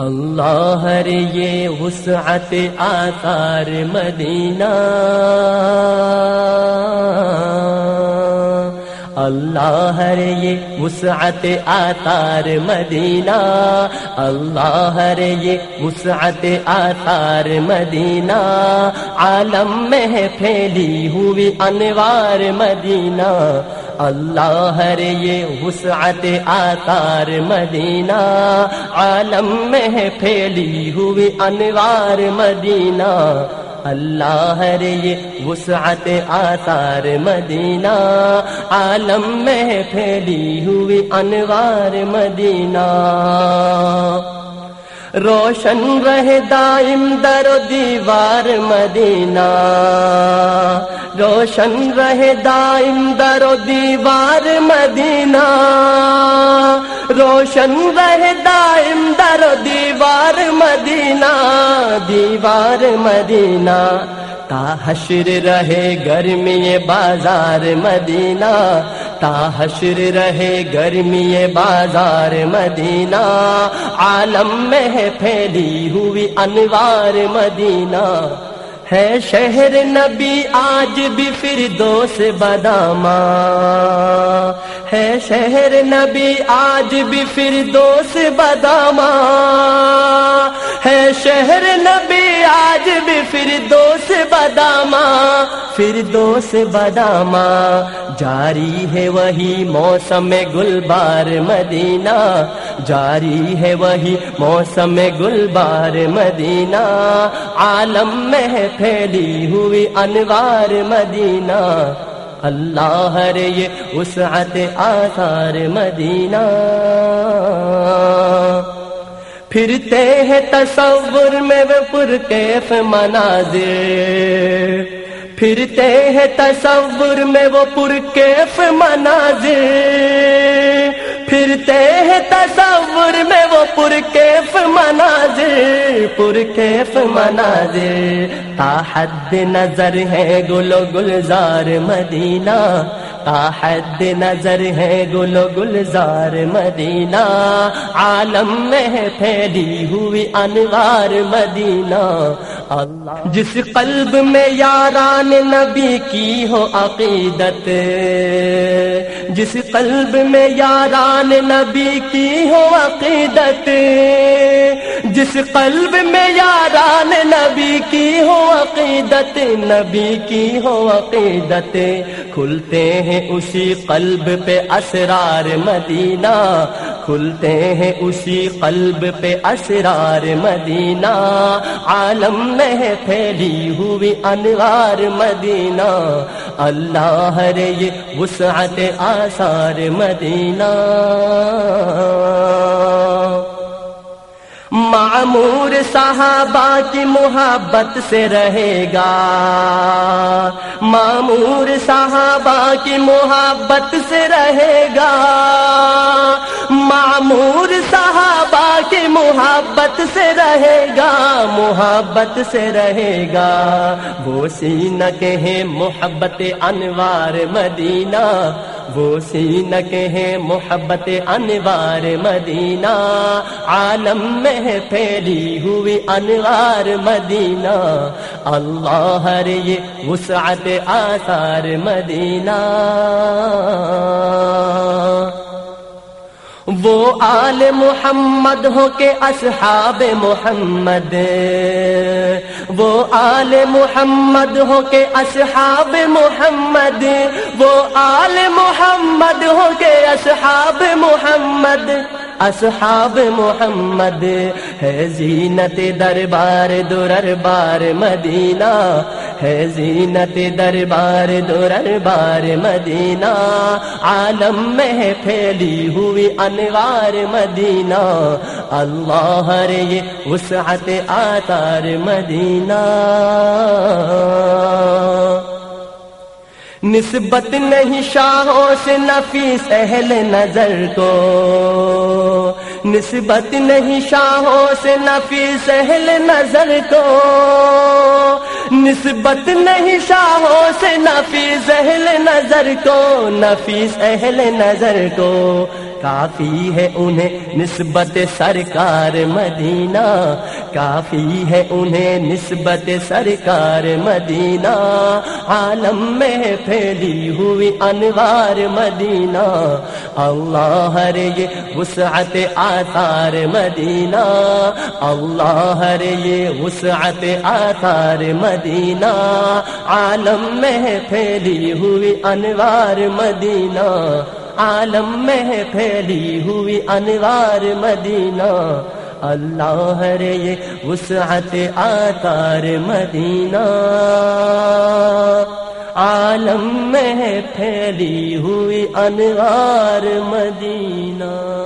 اللہ رے یہ وسعت آثار مدینہ۔ اللہ رے یہ وسعت آثار مدینہ۔ اللہ رے یہ وسعت آثار مدینہ۔ عالم میں ہے پھیلی ہوئی انوار مدینہ۔ اللہ رے یہ وسعت آثار مدینہ، عالم میں ہے پھیلی ہوئی انوار مدینہ۔ اللہ رے یہ وسعت آثار مدینہ، عالم میں ہے پھیلی ہوئی انوار مدینہ۔ روشن رہ دائم در و دیوار مدینہ۔ روشن رہ دائم در و دیوار مدینہ۔ روشن رہ دائم در و دیوار مدینہ۔ دیوار مدینہ۔ تا حشر رہے گرمی بازار مدینہ۔ تا حشر رہے گرمی بازار مدینہ، عالم میں ہے پھیلی ہوئی انوار مدینہ۔ ہے شہر نبی، آج بھی پھر دوست بداما ہے شہر نبی، آج بھی پھر دوست بداما ہے شہر نبی آج بھی پھر دوست بداما پھر دوست بداما جاری ہے وہی موسم گلبار مدینہ۔ جاری ہے وہی موسم گلبار مدینہ۔ عالم میں ہے پھیلی ہوئی انوار مدینہ۔ اللہ رے یہ وسعت آثار مدینہ۔ پھرتے ہیں تصور میں وہ پر کیف مناظر۔ پھرتے ہیں تصور میں وہ پر کیف مناظر۔ پھرتے ہیں تصور میں وہ پر کیف مناظر۔ پر کیف مناظر۔ تا حد نظر ہے گل و گلزار مدینہ۔ حد نظر ہے گل گلزار مدینہ۔ عالم میں پھیلی ہوئی انوار مدینہ۔ اللہ. جس قلب میں یاران نبی کی ہو عقیدت، جس قلب میں یاران نبی کی ہو عقیدت، جس قلب میں یاران نبی کی ہو عقیدت، نبی کی ہو عقیدت کھلتے ہیں اسی قلب پہ اسرار مدینہ کھلتے ہیں اسی قلب پہ اسرار مدینہ۔ عالم میں پھیلی ہوئی انوار مدینہ۔ اللہ رے یہ وسعت آثار مدینہ۔ معمور صحابہ کی محبت سے رہے گا۔ معمور صحابہ کی محبت سے رہے گا۔ معمور صحابہ کی محبت سے رہے گا، محبت سے رہے گا۔ وہ سینہ کے ہیں محبت انوار مدینہ۔ وہ سینہ کے ہیں محبت انوار مدینہ۔ عالم میں ہے پھیلی ہوئی انوار مدینہ۔ اللہ رے یہ وسعت آثار مدینہ۔ وہ آل محمد ہو کے اصحاب محمد۔ وہ آل محمد ہو کے اصحاب محمد۔ وہ آل محمد ہو کے اصحاب محمد۔ اصحاب محمد ہے زینت دربار دربار مدینہ۔ ہے زینت دربار دربار مدینہ۔ عالم میں ہے پھیلی ہوئی انوار مدینہ۔ اللہ رے یہ وسعت آثار مدینہ۔ نسبت نہیں شاہوں سے نفیس اہل نظر کو۔ نسبت نہیں شاہوں سے نفیس اہل نظر کو نسبت نہیں شاہوں سے نفیس اہل نظر کو نفیس اہل نظر کو کافی ہے انہیں نسبت سرکار مدینہ، کافی ہے انہیں نسبت سرکار مدینہ۔ عالم میں پھیلی ہوئی انوار مدینہ، اللہ رے یہ وسعت آثار مدینہ۔ اللہ رے یہ وسعت آثار مدینہ۔ عالم میں پھیلی ہوئی انوار مدینہ۔ عالم میں پھیلی ہوئی انوار مدینہ۔ اللہ رے یہ وسعت آکار مدینہ۔ عالم میں پھیلی ہوئی انوار مدینہ۔